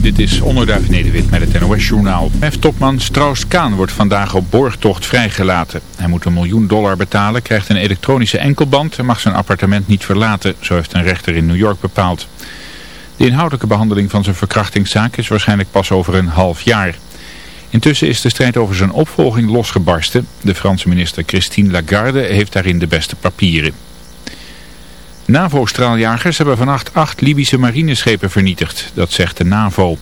Dit is Onderduif Nederwit met het NOS-journaal. F-topman Strauss-Kaan wordt vandaag op borgtocht vrijgelaten. Hij moet een miljoen dollar betalen, krijgt een elektronische enkelband en mag zijn appartement niet verlaten, zo heeft een rechter in New York bepaald. De inhoudelijke behandeling van zijn verkrachtingszaak is waarschijnlijk pas over een half jaar. Intussen is de strijd over zijn opvolging losgebarsten. De Franse minister Christine Lagarde heeft daarin de beste papieren. NAVO-straaljagers hebben vannacht acht Libische marineschepen vernietigd. Dat zegt de NAVO.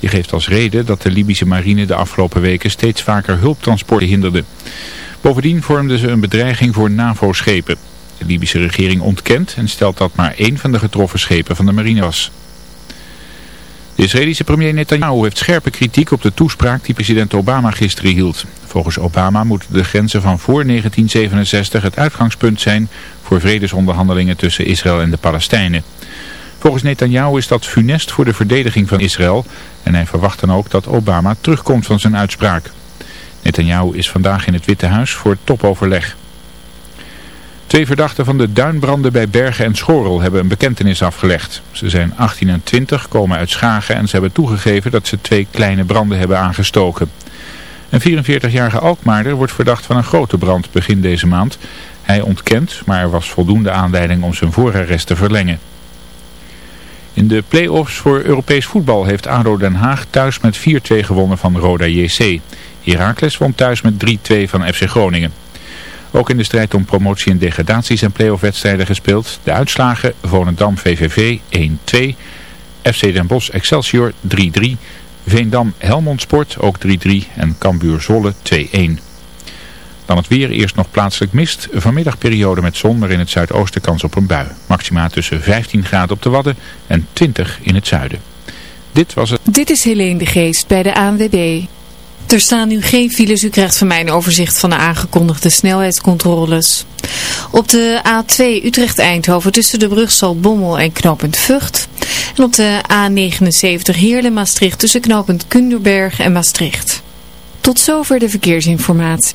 Die geeft als reden dat de Libische marine de afgelopen weken steeds vaker hulptransporten hinderde. Bovendien vormden ze een bedreiging voor NAVO-schepen. De Libische regering ontkent en stelt dat maar één van de getroffen schepen van de marine was. De Israëlische premier Netanyahu heeft scherpe kritiek op de toespraak die president Obama gisteren hield. Volgens Obama moeten de grenzen van voor 1967 het uitgangspunt zijn voor vredesonderhandelingen tussen Israël en de Palestijnen. Volgens Netanyahu is dat funest voor de verdediging van Israël en hij verwacht dan ook dat Obama terugkomt van zijn uitspraak. Netanyahu is vandaag in het Witte Huis voor topoverleg. Twee verdachten van de duinbranden bij Bergen en Schorel hebben een bekentenis afgelegd. Ze zijn 18 en 20, komen uit Schagen en ze hebben toegegeven dat ze twee kleine branden hebben aangestoken. Een 44-jarige Alkmaarder wordt verdacht van een grote brand begin deze maand. Hij ontkent, maar er was voldoende aanleiding om zijn voorarrest te verlengen. In de play-offs voor Europees voetbal heeft ADO Den Haag thuis met 4-2 gewonnen van Roda JC. Heracles won thuis met 3-2 van FC Groningen. Ook in de strijd om promotie en degradatie zijn play-off wedstrijden gespeeld. De uitslagen Volendam VVV 1-2, FC Den Bosch Excelsior 3-3, Veendam Helmond Sport ook 3-3 en Cambuur Zolle 2-1. Dan het weer, eerst nog plaatselijk mist. Vanmiddag periode met zon, maar in het zuidoosten kans op een bui. Maxima tussen 15 graden op de Wadden en 20 in het zuiden. Dit was het. Dit is Helene de Geest bij de ANWB. Er staan nu geen files. U krijgt van mij een overzicht van de aangekondigde snelheidscontroles. Op de A2 Utrecht-Eindhoven tussen de brug Bommel en knooppunt Vught. En op de A79 Heerlen-Maastricht tussen knooppunt Kunderberg en Maastricht. Tot zover de verkeersinformatie.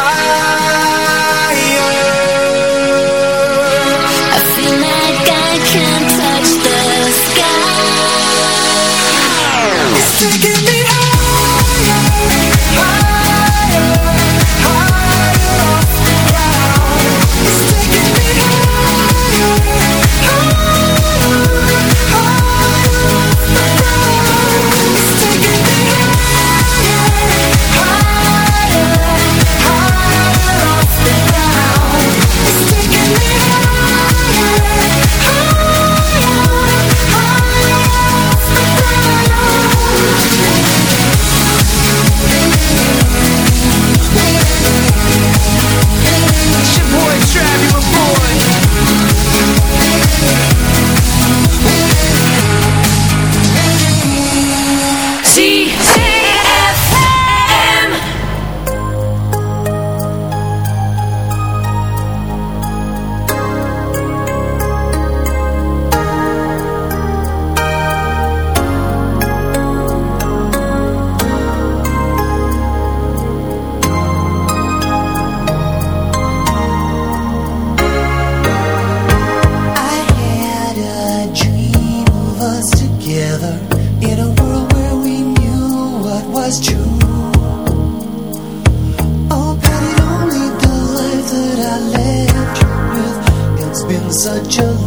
together in a world where we knew what was true. Oh, Patty, only the life that I left you with. It's been such a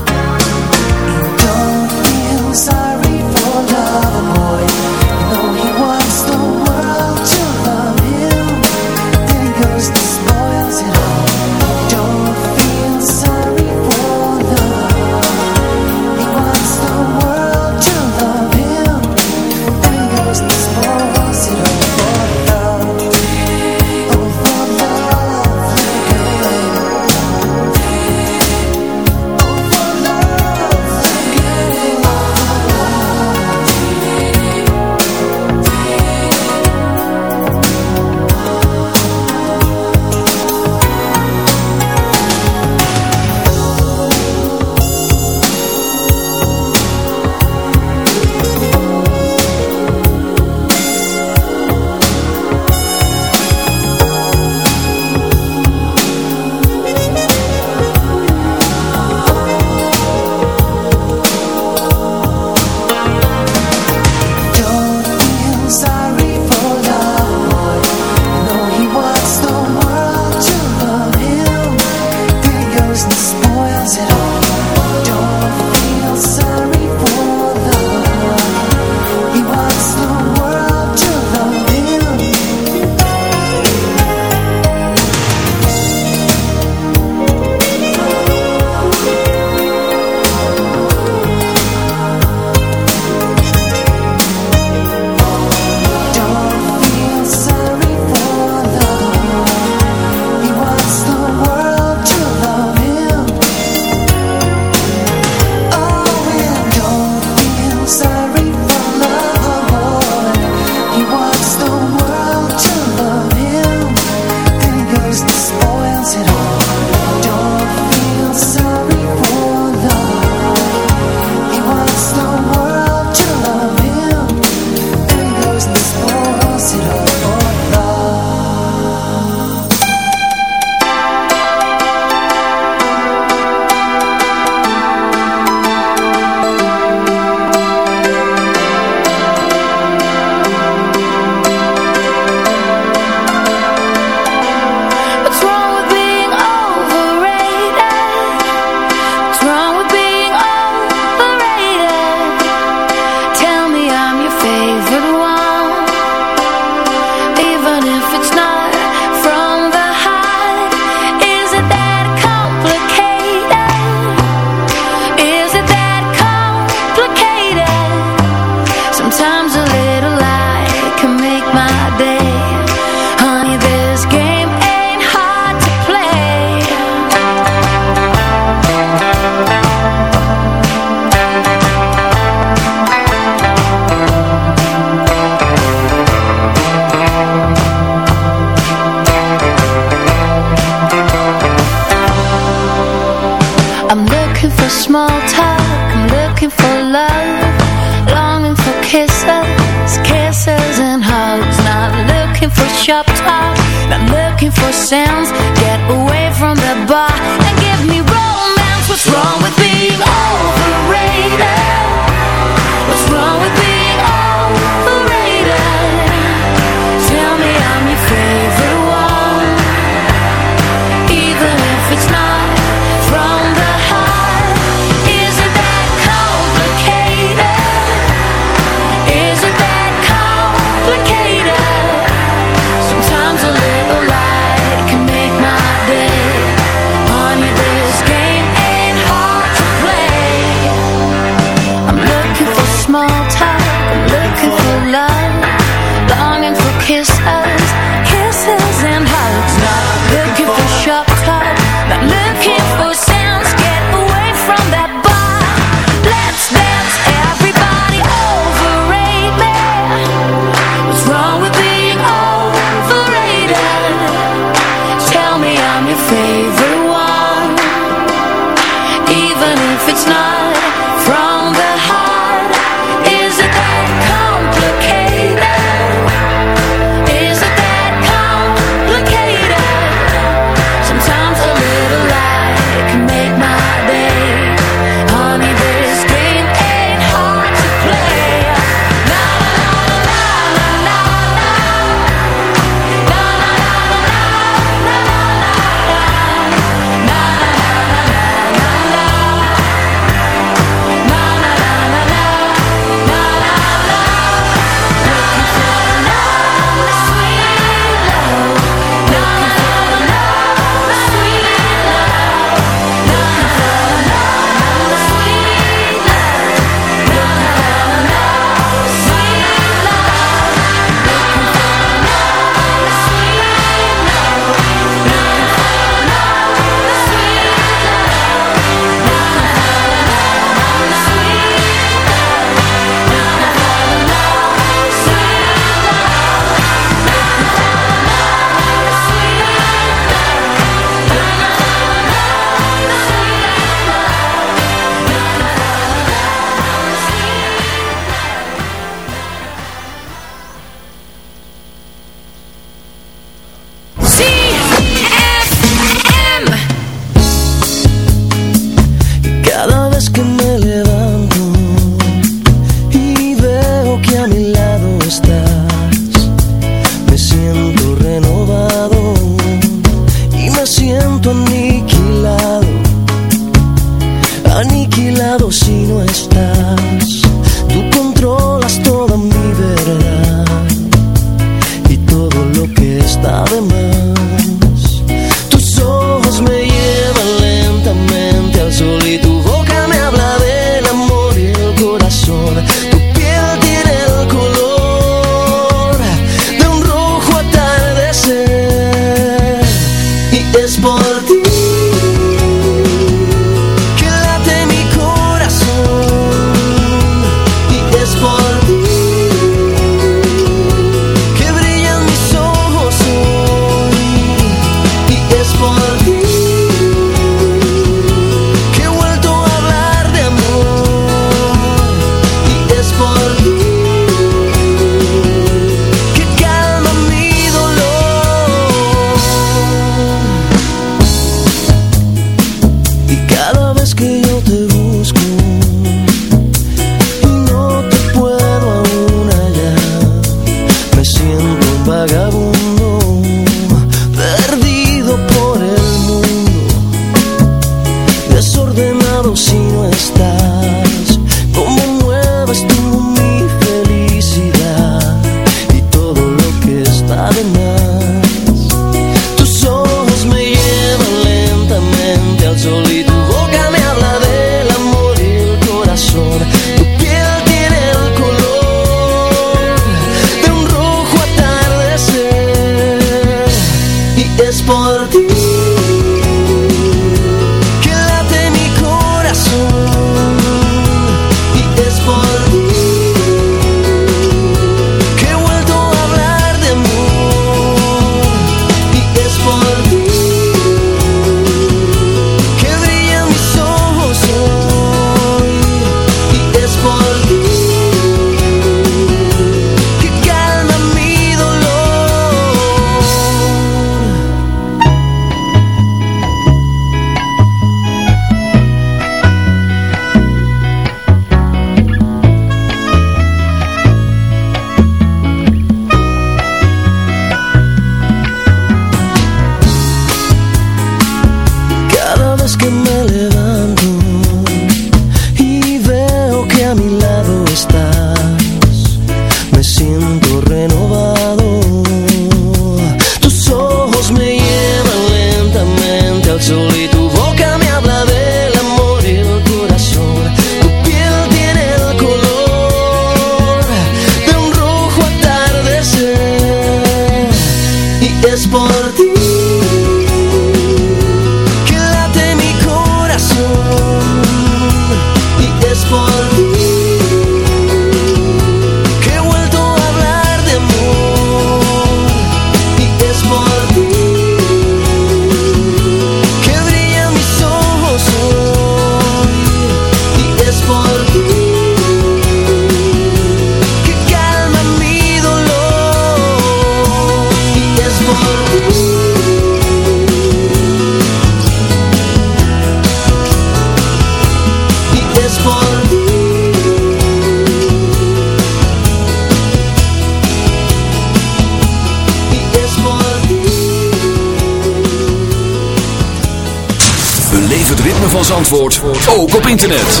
Zandvoort ook op internet.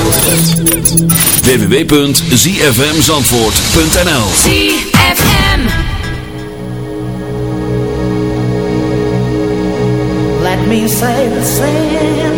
www.zfmzandvoort.nl ZFM Let me say the same.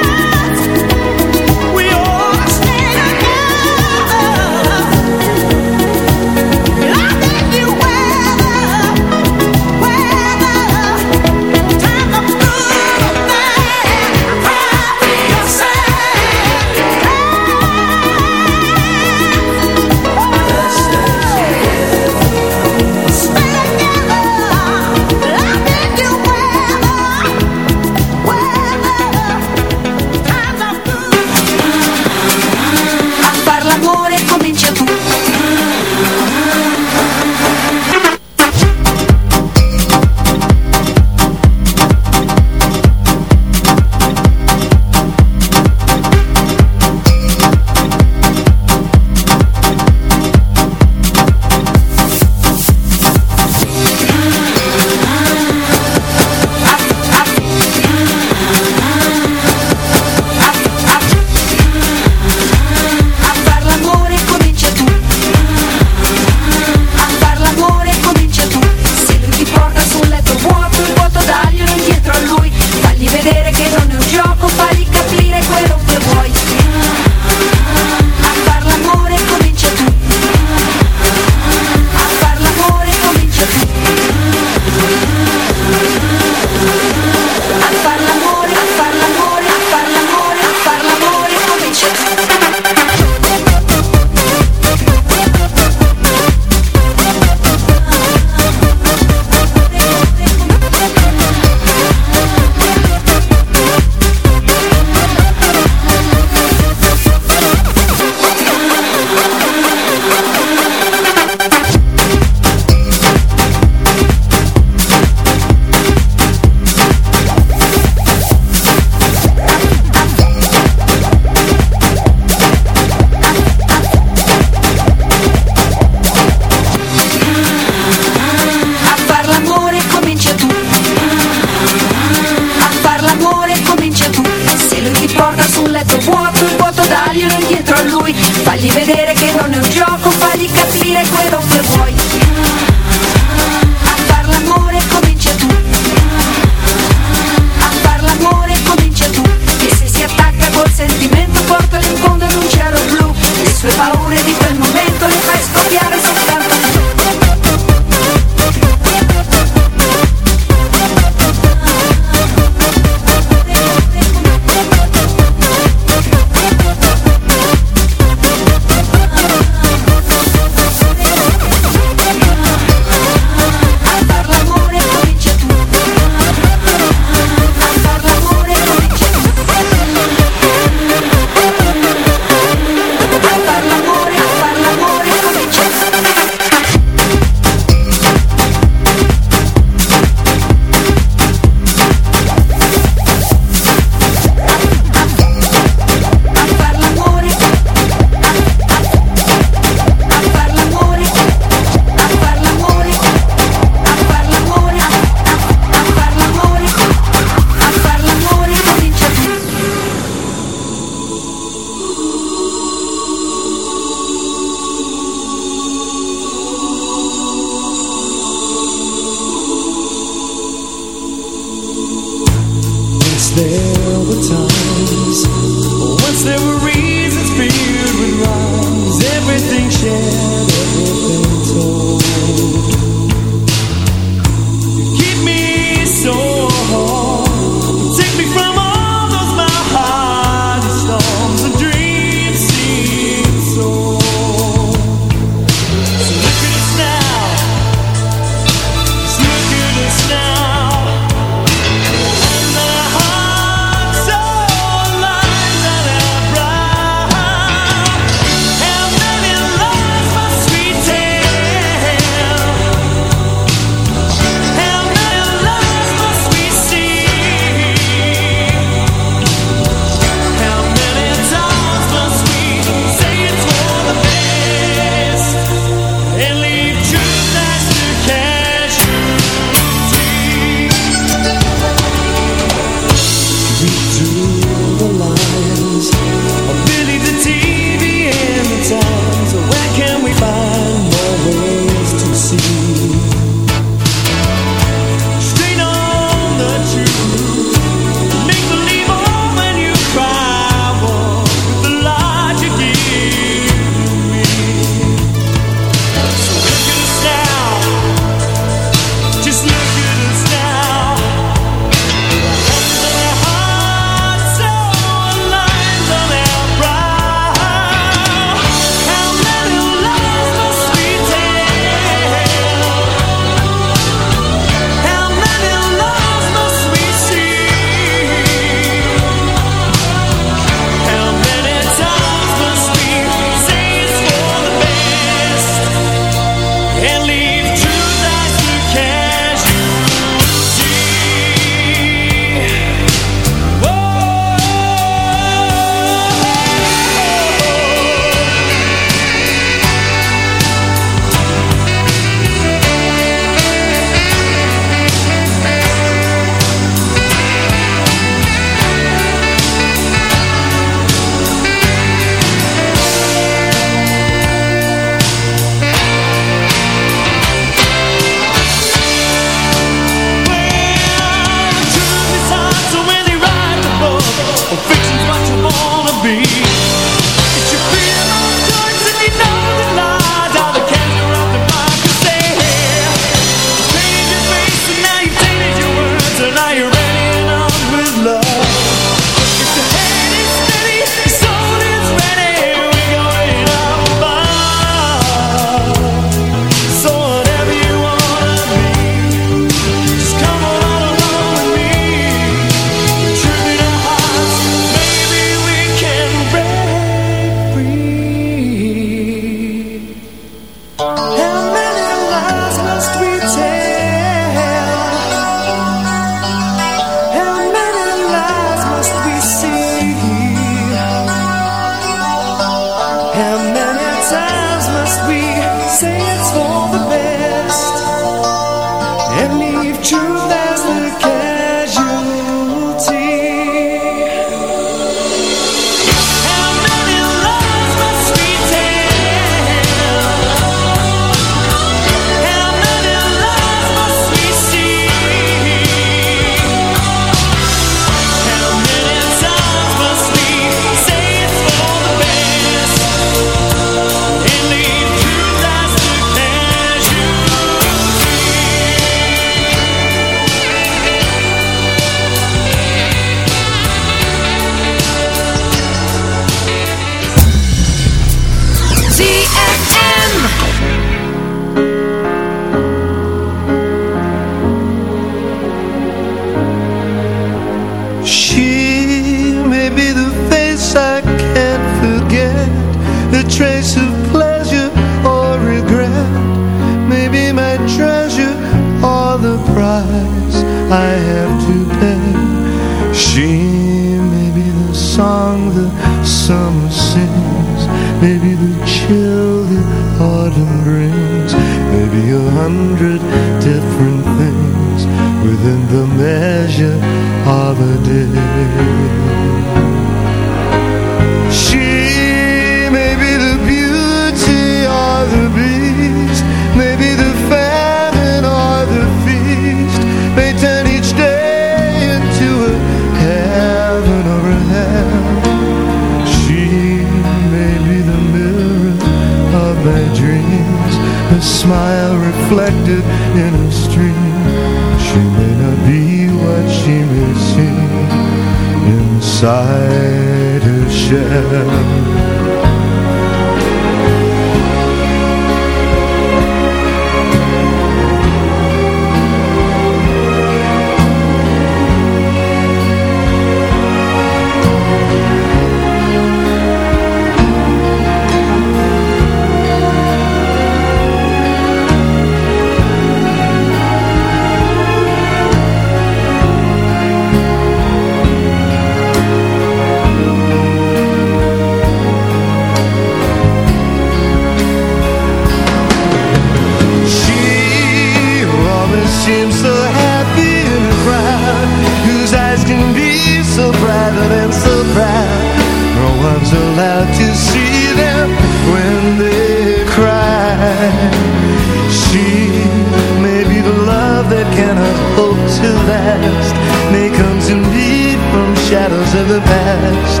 The past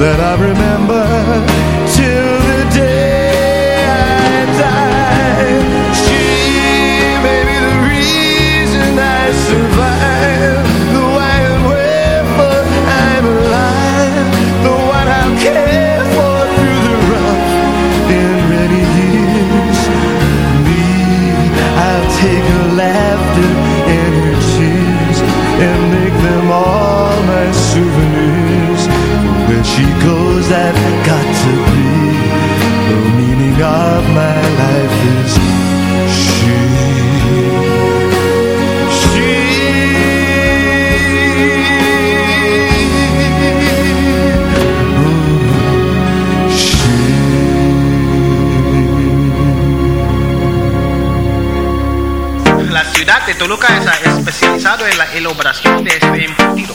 That I remember La ciudad de Toluca es especializado en la elaboración de este embutido,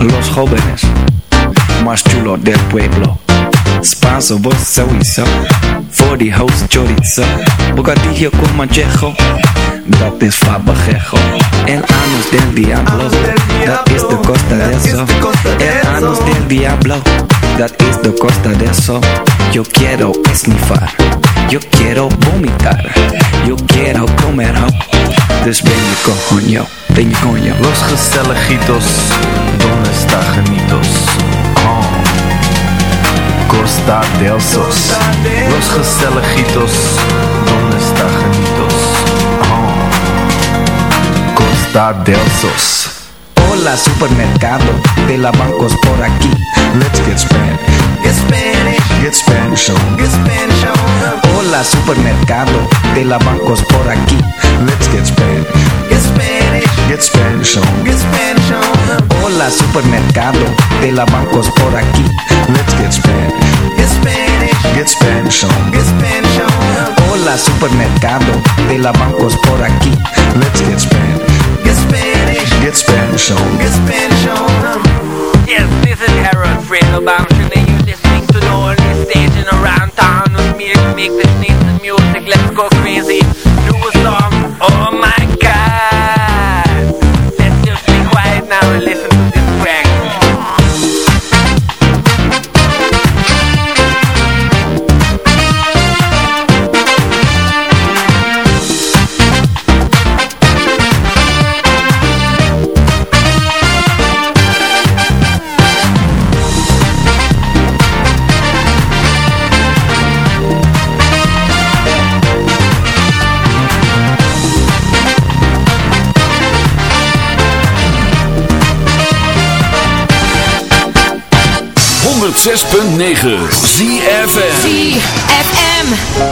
Los jóvenes más chulos del pueblo. Spanso, sowieso. Voor die host chorizo. Bocadillo con manchejo. Dat is fabajejo. El anus del diablo. Dat is de costa de eso. El anus del diablo. Dat is de costa de eso. Yo quiero esnifar. Yo quiero vomitar. Yo quiero comer ho. Dus ben je. Los Gestelejitos, ¿dónde está Janitos? Oh. Costa del Sos. Los Gestelejitos, ¿dónde está Janitos? Oh. Costa del Sos. Hola supermercado de la bancos por aquí. Let's get Spanish Get Spanish, Get Spanish on get Spanish on. Hola supermercado de la bancos por aquí. Let's supermercado de la bancos por aquí. Let's get Spanish Get Spanish, Get Spanish on get Spanish on. Hola supermercado de la bancos por aquí. Let's get Spanish Get Spanish, Get Spanish on get Spanish on. Yes, this is Harold Fredo Bamshin and you're listening to the only station around town with me to make this nice music. Let's go crazy. 106.9 ZFM ZFM.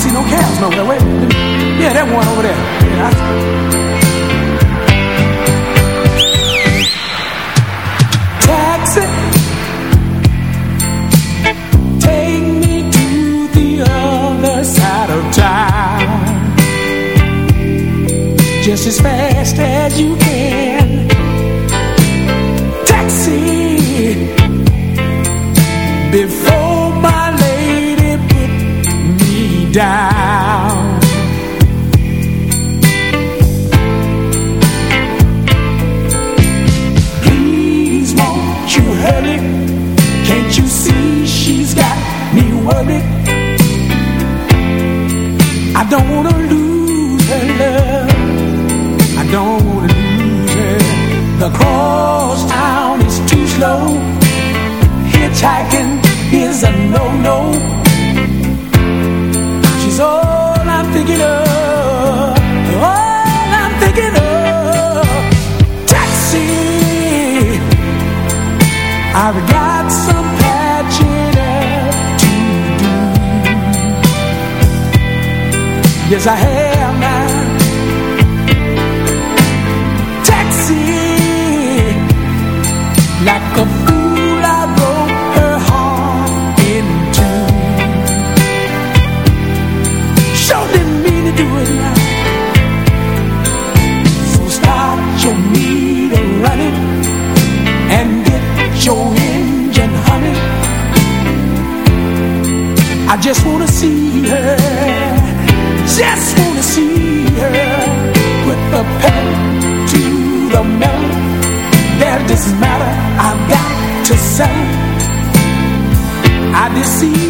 see no cows no that way. Yeah, that one over there. Yeah, I... Taxi, take me to the other side of town. Just as fast as you can. don't wanna lose her love. I don't wanna lose her. The cross town is too slow. Hitchhiking zij I this matter. I've got to say I deceive